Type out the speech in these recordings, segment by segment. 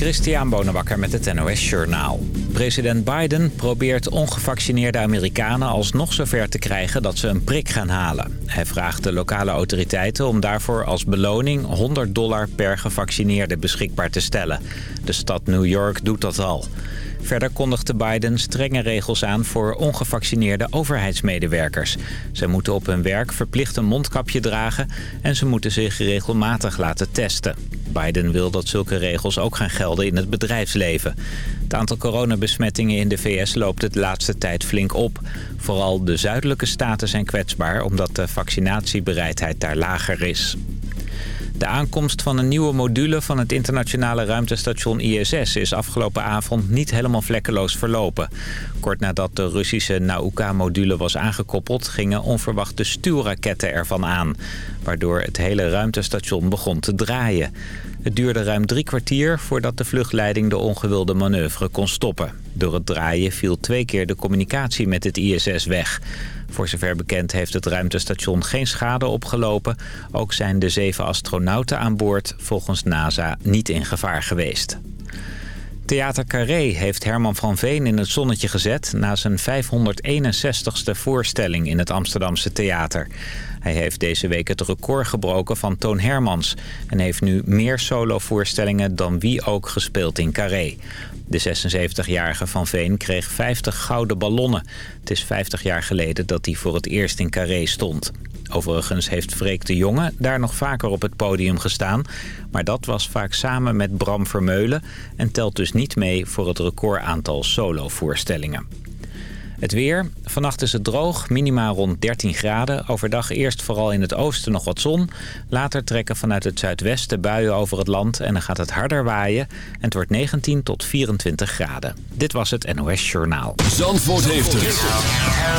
Christian Bonenbakker met het NOS Journaal. President Biden probeert ongevaccineerde Amerikanen alsnog zover te krijgen dat ze een prik gaan halen. Hij vraagt de lokale autoriteiten om daarvoor als beloning 100 dollar per gevaccineerde beschikbaar te stellen. De stad New York doet dat al. Verder kondigde Biden strenge regels aan voor ongevaccineerde overheidsmedewerkers. Ze moeten op hun werk verplicht een mondkapje dragen en ze moeten zich regelmatig laten testen. Biden wil dat zulke regels ook gaan gelden in het bedrijfsleven. Het aantal coronabesmettingen in de VS loopt de laatste tijd flink op. Vooral de zuidelijke staten zijn kwetsbaar omdat de vaccinatiebereidheid daar lager is. De aankomst van een nieuwe module van het internationale ruimtestation ISS is afgelopen avond niet helemaal vlekkeloos verlopen. Kort nadat de Russische Nauka-module was aangekoppeld gingen onverwachte stuurraketten ervan aan. Waardoor het hele ruimtestation begon te draaien. Het duurde ruim drie kwartier voordat de vluchtleiding de ongewilde manoeuvre kon stoppen. Door het draaien viel twee keer de communicatie met het ISS weg. Voor zover bekend heeft het ruimtestation geen schade opgelopen. Ook zijn de zeven astronauten aan boord volgens NASA niet in gevaar geweest. Theater Carré heeft Herman van Veen in het zonnetje gezet... na zijn 561ste voorstelling in het Amsterdamse theater. Hij heeft deze week het record gebroken van Toon Hermans... en heeft nu meer solovoorstellingen dan wie ook gespeeld in Carré. De 76-jarige Van Veen kreeg 50 gouden ballonnen. Het is 50 jaar geleden dat hij voor het eerst in Carré stond. Overigens heeft Freek de Jonge daar nog vaker op het podium gestaan. Maar dat was vaak samen met Bram Vermeulen... en telt dus niet mee voor het recordaantal solovoorstellingen. Het weer. Vannacht is het droog, minimaal rond 13 graden. Overdag eerst vooral in het oosten nog wat zon. Later trekken vanuit het zuidwesten buien over het land en dan gaat het harder waaien. En het wordt 19 tot 24 graden. Dit was het NOS Journaal. Zandvoort heeft het.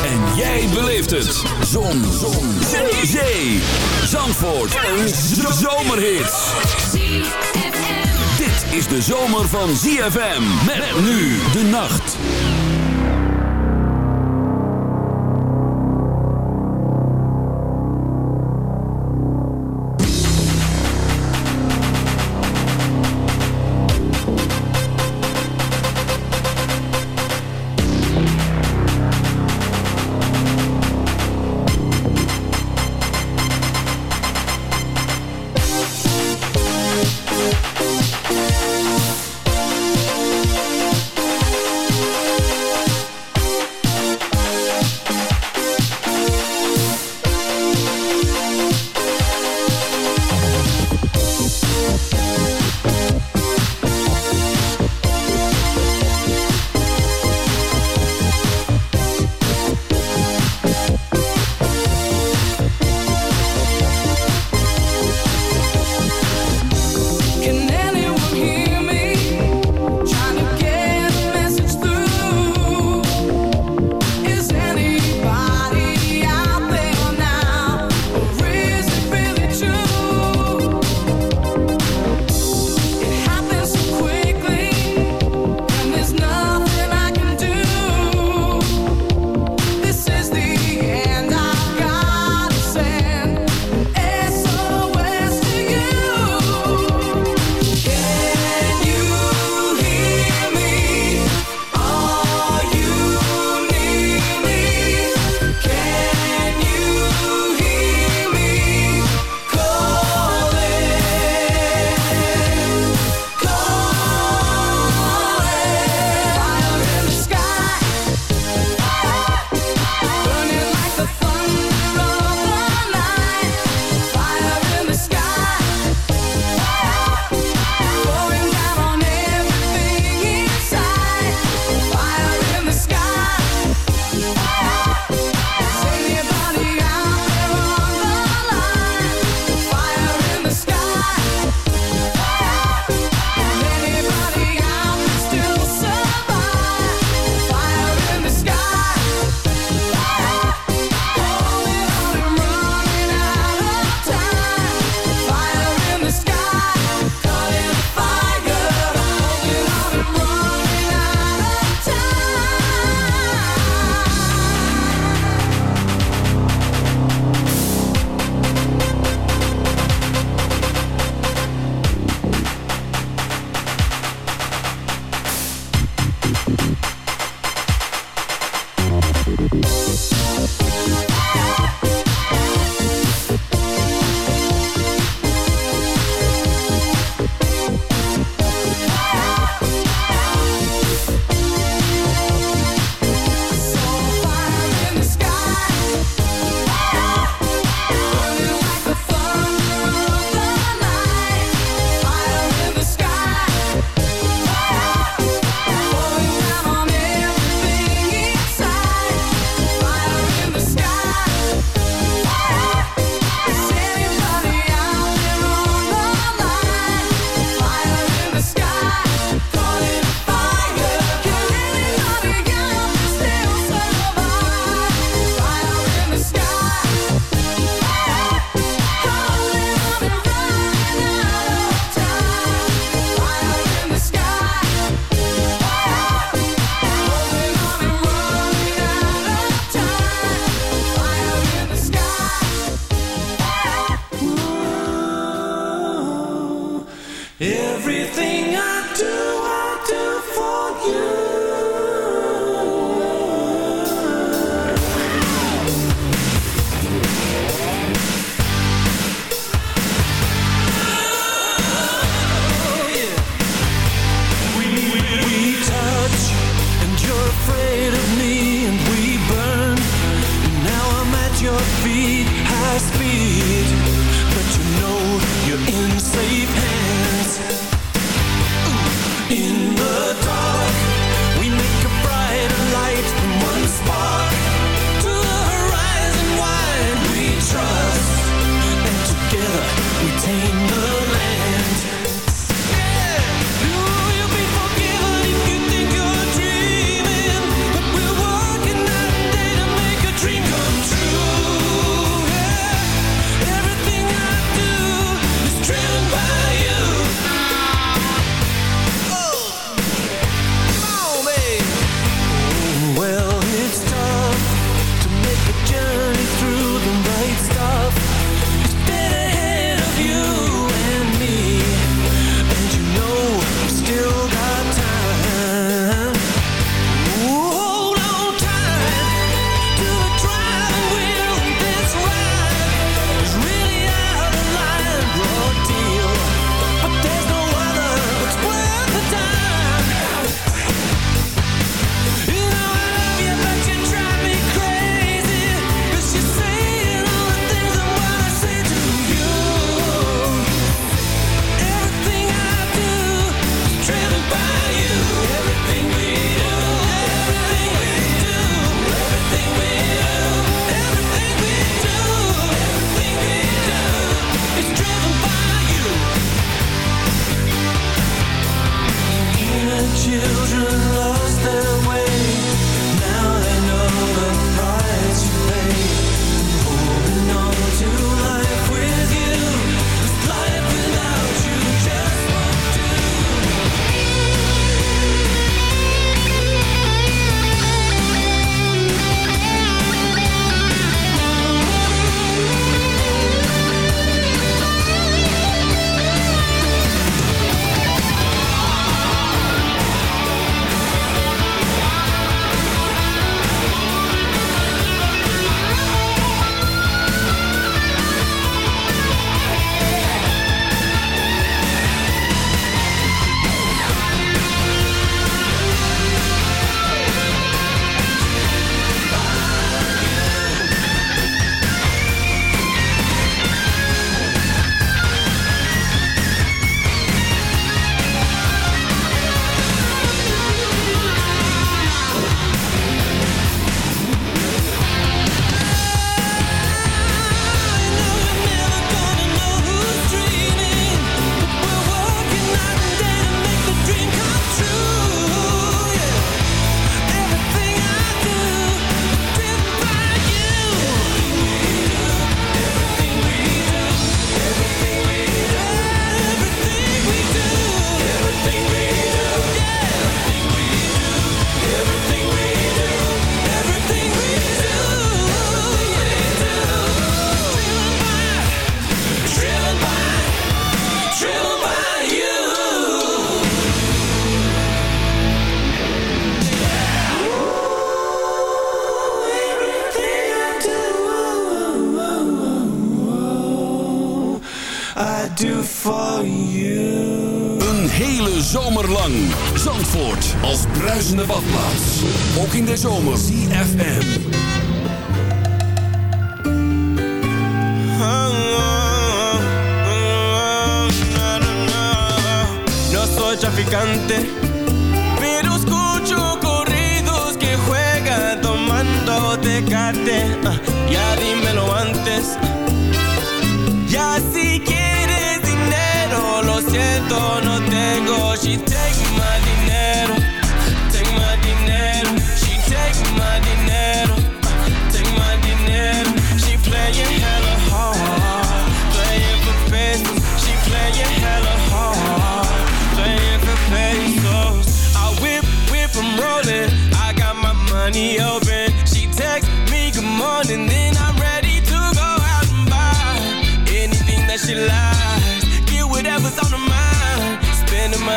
En jij beleeft het. Zon. zon. Zee. Zee. Zandvoort. Een zomerhit. Dit is de zomer van ZFM. Met nu de nacht.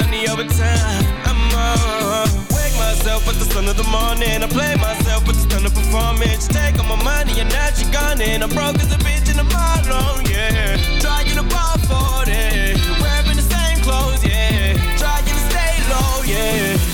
money over time. I'm on. Wake myself with the sun of the morning. I play myself with the stun of performance. Take all my money and now she gone. And I'm broke as a bitch in the mall, yeah. Trying to ball for it. Wearing the same clothes, yeah. Trying to stay low, yeah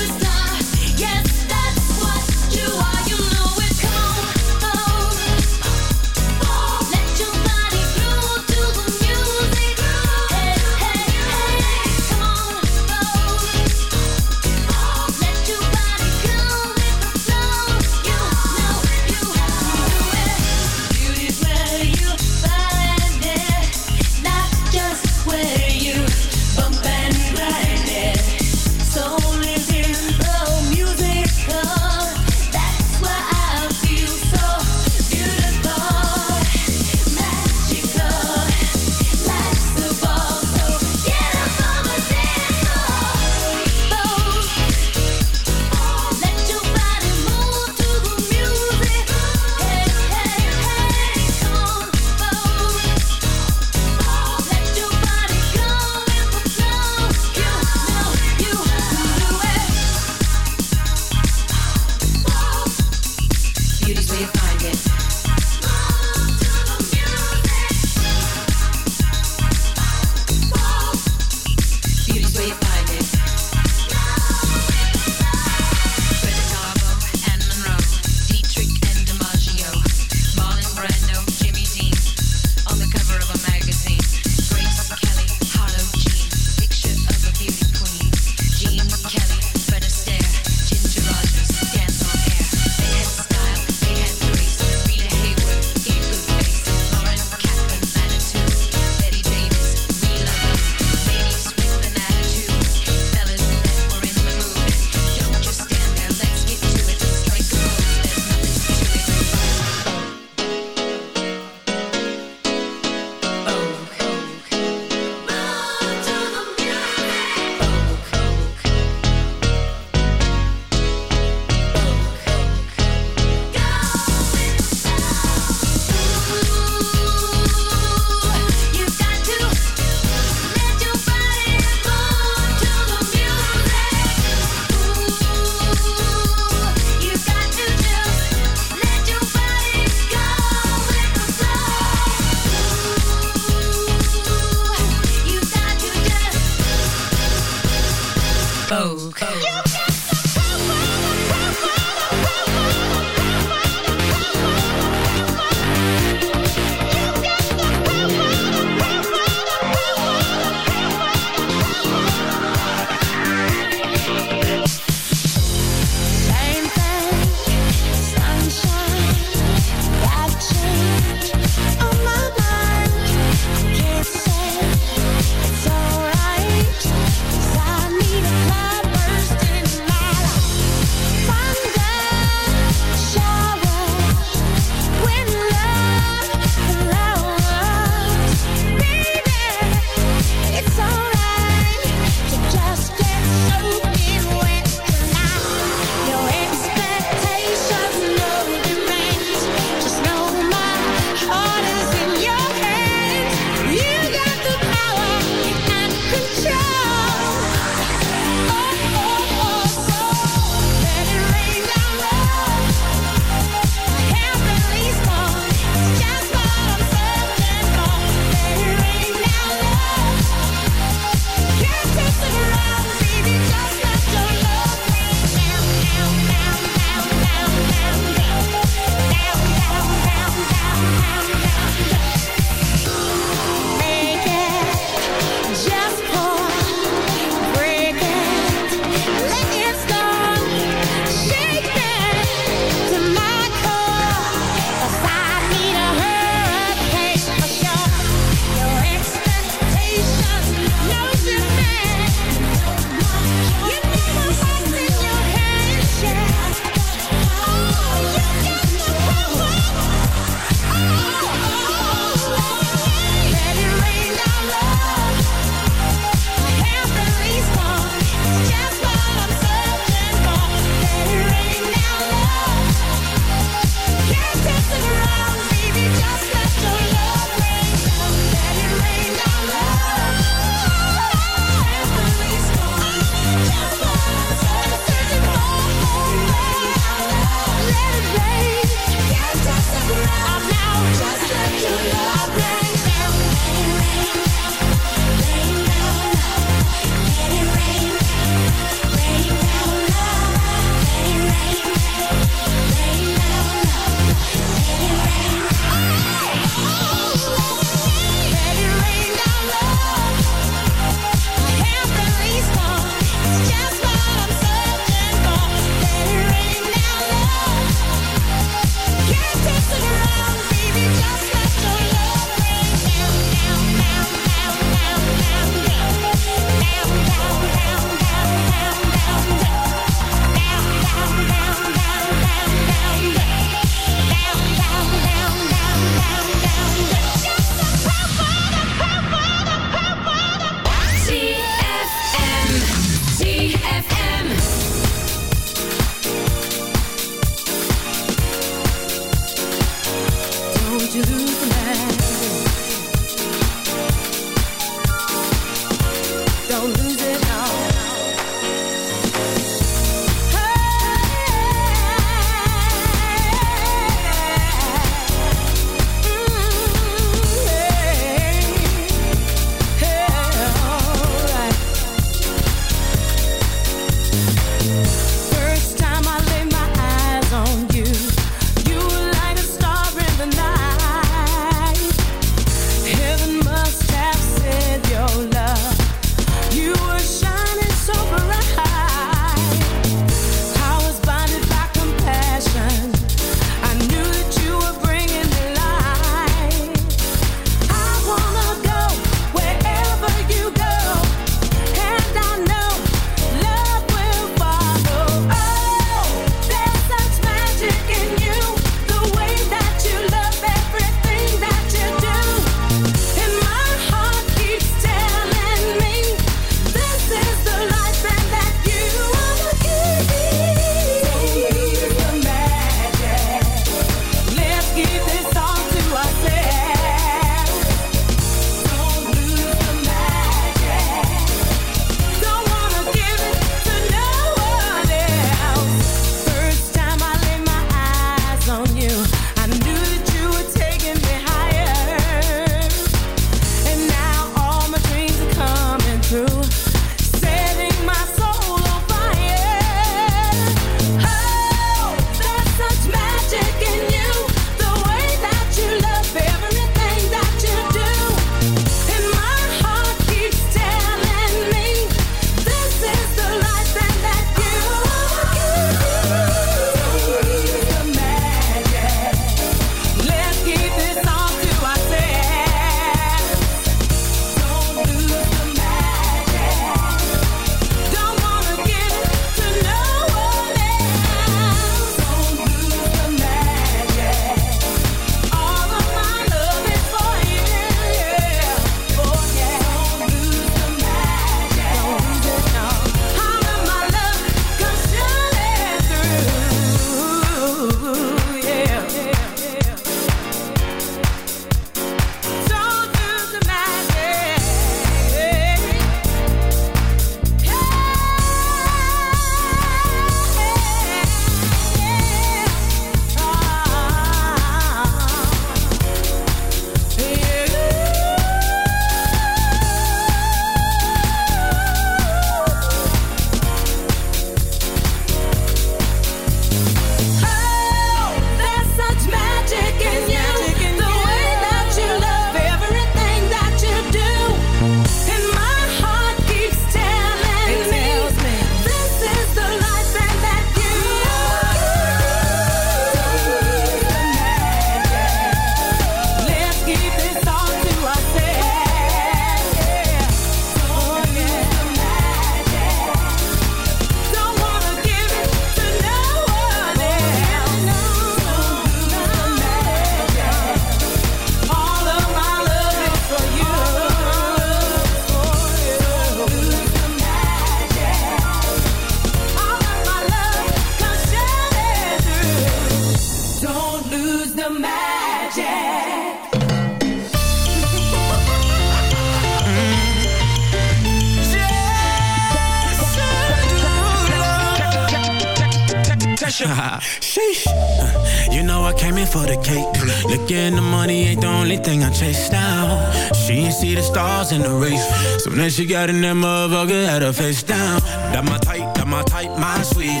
Ain't the only thing I chase now. She ain't see the stars in the race. So then she got in that motherfucker, had her face down. That my type, that my type, my sweetie.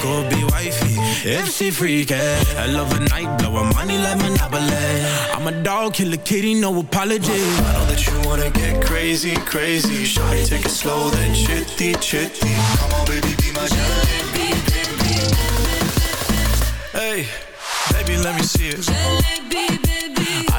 Could be wifey if she freaky. I love a night, blow her money like Monopoly. I'm a dog, kill a kitty, no apology. I know that you wanna get crazy, crazy. Shawty, take it slow, then chitty, chitty. Come on, baby, be my jalebi, baby. Hey, baby, let me see it. Jalebi, baby.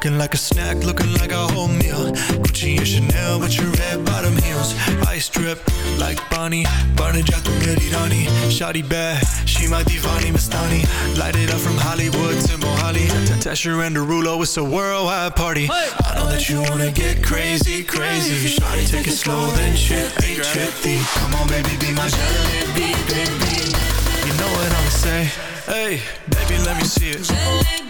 Looking like a snack, looking like a whole meal. Gucci and Chanel with your red bottom heels. Ice drip like Bonnie. Barney Jack Mediterani. Shotty bad, she my divani Mastani. Light it up from Hollywood to Mohali. Tesher and Derulo, it's a worldwide party. I know that you wanna get crazy, crazy. Shotty, take it slow, then chippy, chippy. Come on, baby, be my jalebi, baby. You know what I'ma say. Hey, baby, let me see it. jalebi.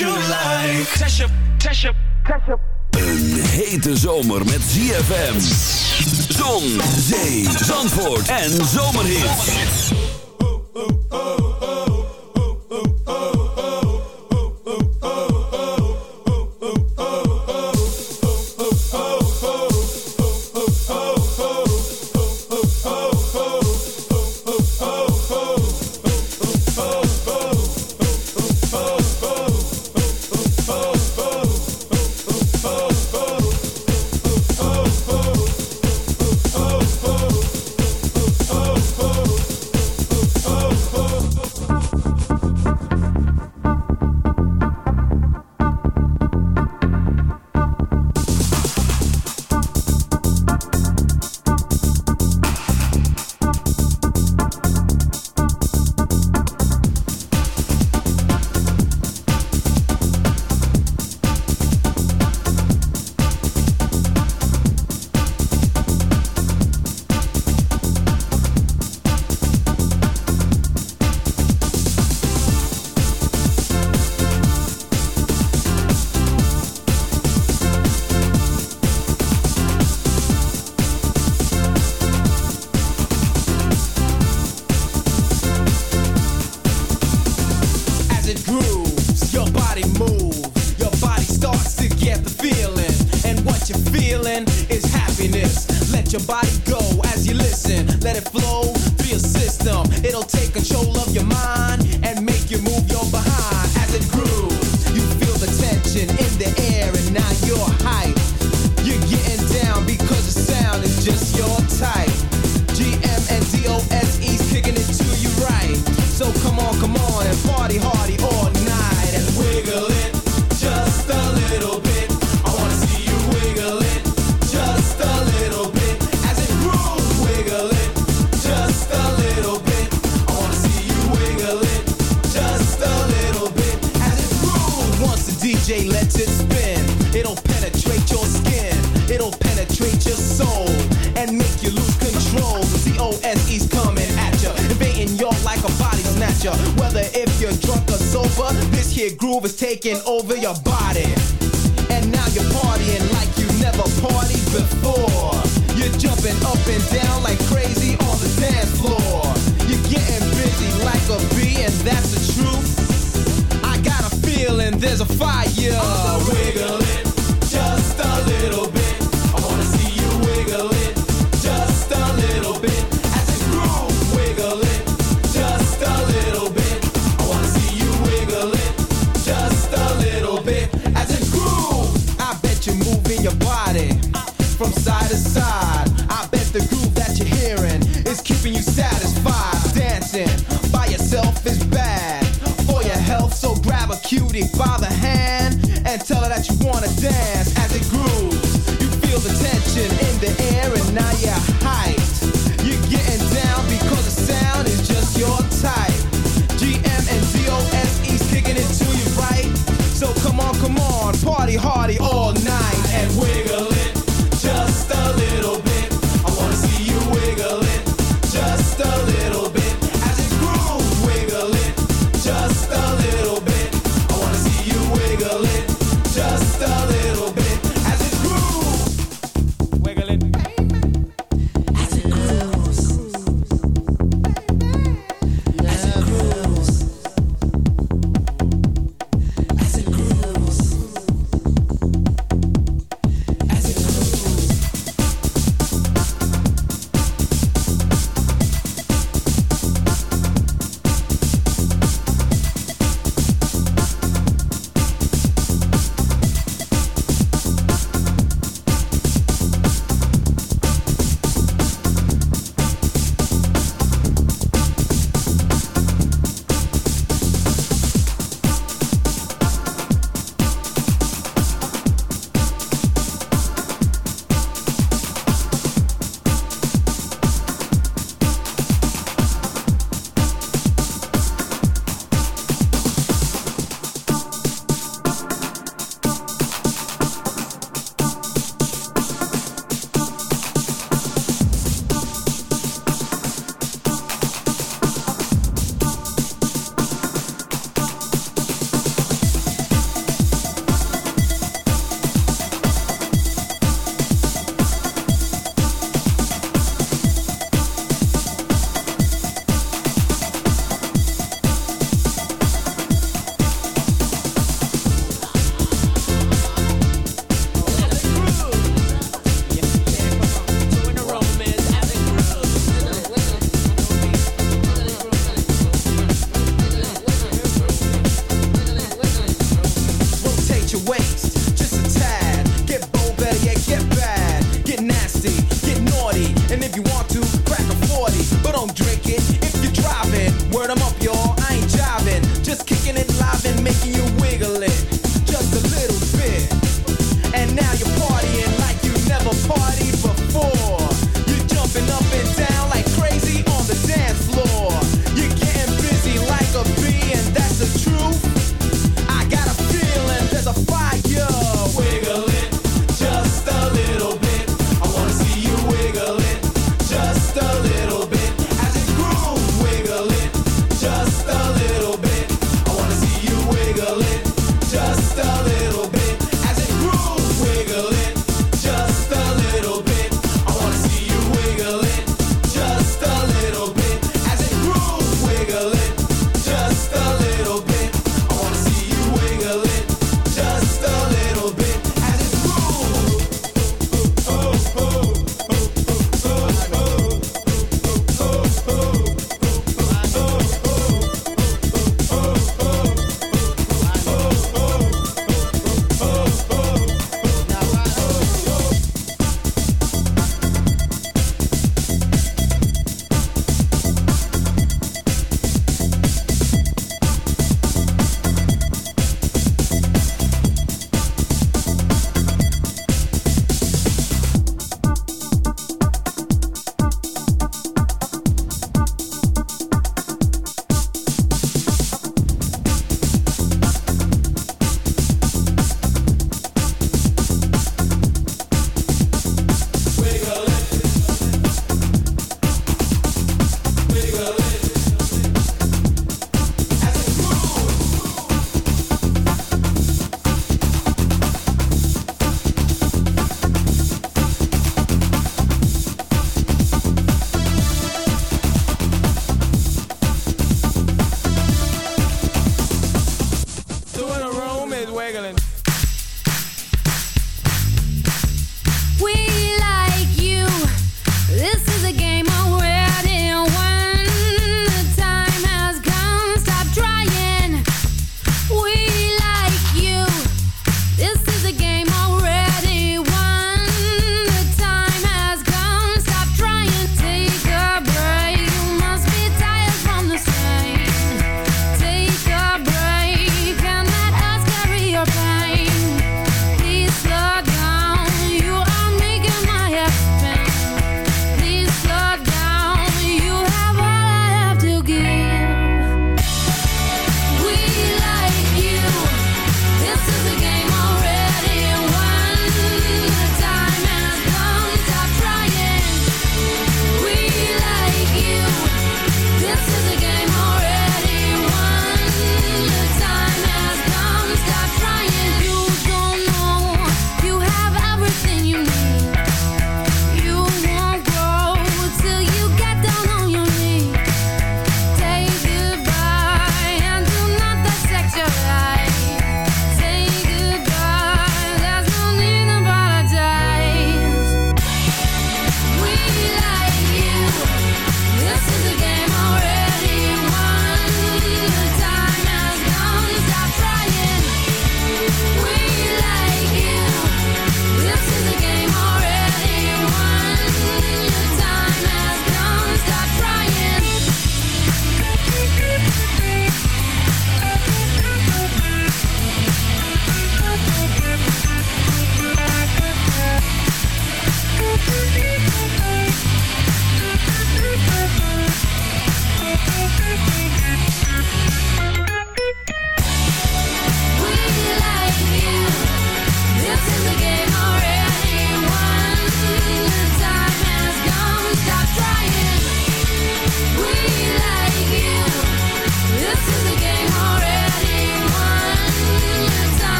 You like. Een hete zomer met ZFM. Zon, zee, zandvoort en zomerhits.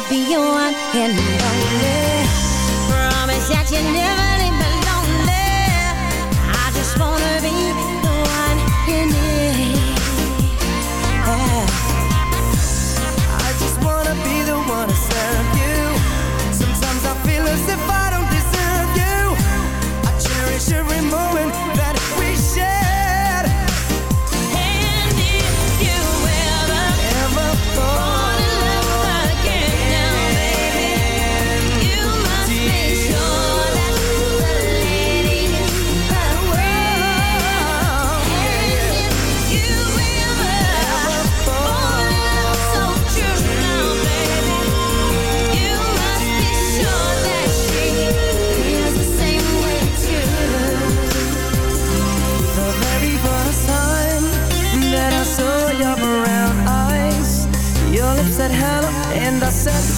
could be your one and only. Promise that you never leave said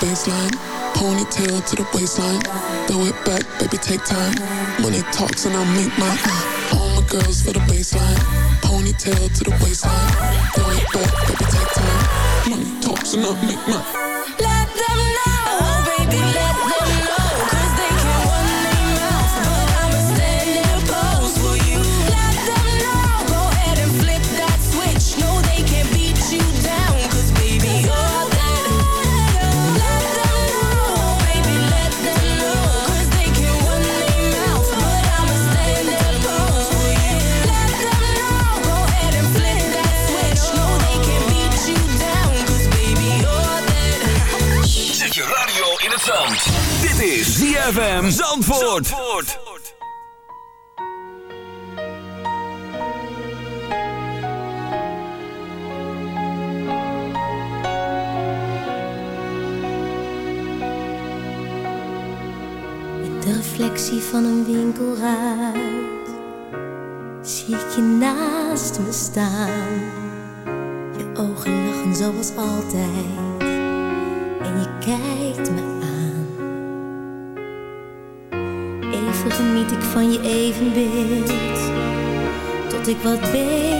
Baseline. Ponytail to the waistline. Throw it back, baby, take time. Money talks and I'll make mine. Uh, All my girls for the baseline. Ponytail to the waistline. Throw it back, baby, take time. Money talks and I'll make mine. Let them know, oh baby, let ZFM Zandvoort. In de reflectie van een winkelruit zie ik je naast me staan. Je ogen lachen zoals altijd ik wat beter